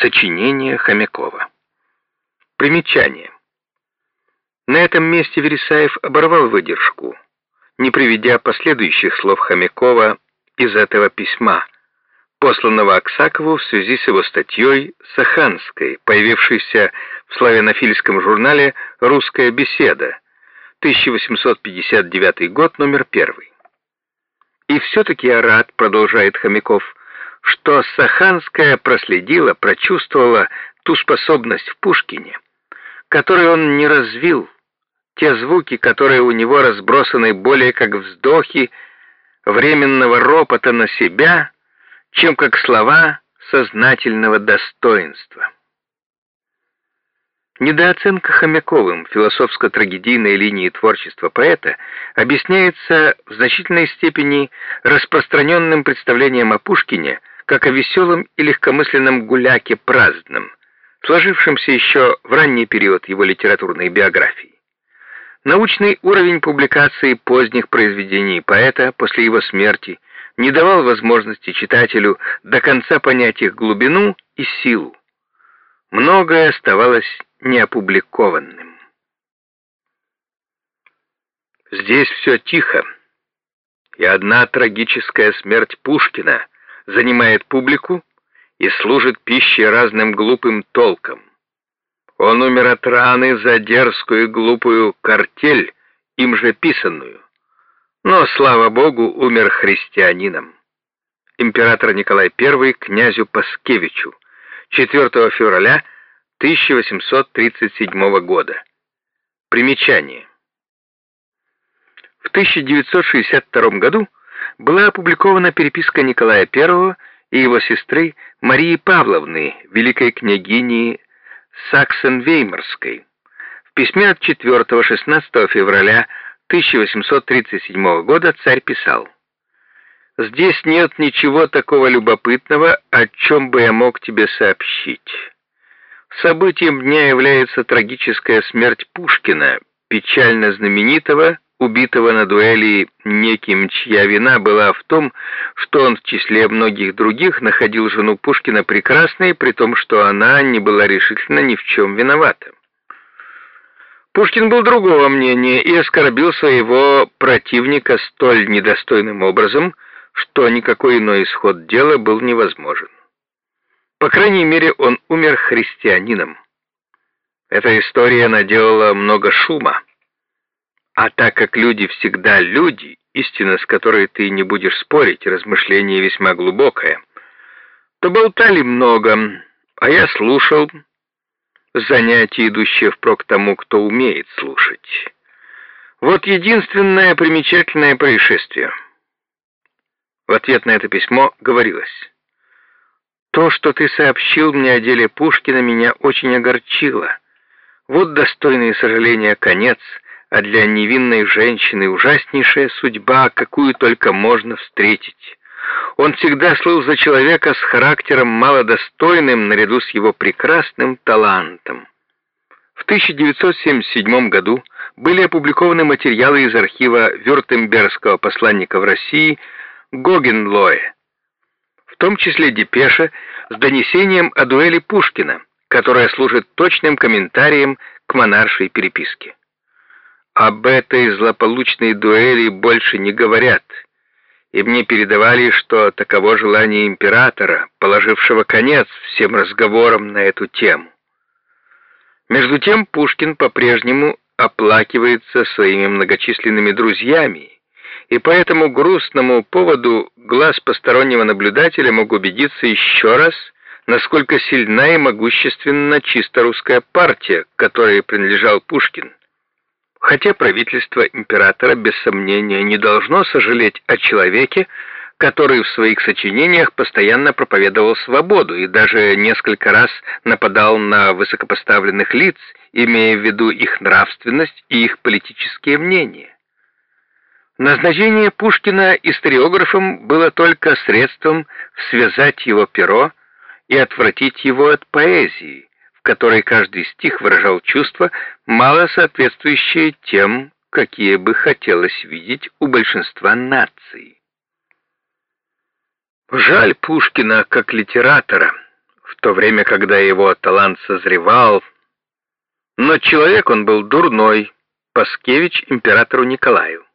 Сочинение Хомякова. Примечание. На этом месте Вересаев оборвал выдержку, не приведя последующих слов Хомякова из этого письма, посланного Аксакову в связи с его статьей «Саханской», появившейся в славянофильском журнале «Русская беседа», 1859 год, номер первый. И все-таки я рад, продолжает Хомяков, что Саханская проследила, прочувствовала ту способность в Пушкине, которую он не развил, те звуки, которые у него разбросаны более как вздохи временного ропота на себя, чем как слова сознательного достоинства. Недооценка Хомяковым философско-трагедийной линии творчества поэта объясняется в значительной степени распространенным представлением о Пушкине как о веселом и легкомысленном гуляке праздном, сложившемся еще в ранний период его литературной биографии. Научный уровень публикации поздних произведений поэта после его смерти не давал возможности читателю до конца понять их глубину и силу. Многое оставалось неопубликованным. Здесь все тихо, и одна трагическая смерть Пушкина занимает публику и служит пищей разным глупым толкам. Он умер от раны за дерзкую глупую картель, им же писанную. Но, слава богу, умер христианином. Император Николай I князю Паскевичу 4 февраля 1837 года. Примечание. В 1962 году была опубликована переписка Николая I и его сестры Марии Павловны, великой княгини Саксен-Веймарской. В письме от 4-16 февраля 1837 года царь писал «Здесь нет ничего такого любопытного, о чем бы я мог тебе сообщить». Событием дня является трагическая смерть Пушкина, печально знаменитого, убитого на дуэли неким, чья вина была в том, что он в числе многих других находил жену Пушкина прекрасной, при том, что она не была решительно ни в чем виновата. Пушкин был другого мнения и оскорбил своего противника столь недостойным образом, что никакой иной исход дела был невозможен. По крайней мере, он умер христианином. Эта история наделала много шума. А так как люди всегда люди, истина, с которой ты не будешь спорить, размышление весьма глубокое, то болтали много, а я слушал, занятие, идущее впрок тому, кто умеет слушать. Вот единственное примечательное происшествие. В ответ на это письмо говорилось то, что ты сообщил мне о деле Пушкина, меня очень огорчило. Вот достойный сожаления конец, а для невинной женщины ужаснейшая судьба, какую только можно встретить. Он всегда слыл за человека с характером малодостойным наряду с его прекрасным талантом. В 1977 году были опубликованы материалы из архива Вюртембергского посланника в России Гогенлоя, в том числе депеша с донесением о дуэли Пушкина, которая служит точным комментарием к монаршей переписке. Об этой злополучной дуэли больше не говорят, и мне передавали, что таково желание императора, положившего конец всем разговорам на эту тему. Между тем Пушкин по-прежнему оплакивается своими многочисленными друзьями, и по этому грустному поводу глаз постороннего наблюдателя мог убедиться еще раз, насколько сильна и могущественна чисто русская партия, которой принадлежал Пушкин. Хотя правительство императора без сомнения не должно сожалеть о человеке, который в своих сочинениях постоянно проповедовал свободу и даже несколько раз нападал на высокопоставленных лиц, имея в виду их нравственность и их политические мнения. Назначение Пушкина историографом было только средством связать его перо и отвратить его от поэзии, в которой каждый стих выражал чувства, мало соответствующие тем, какие бы хотелось видеть у большинства наций. Жаль Пушкина как литератора. В то время, когда его талант созревал, но человек он был дурной, Паскевич императору Николаю.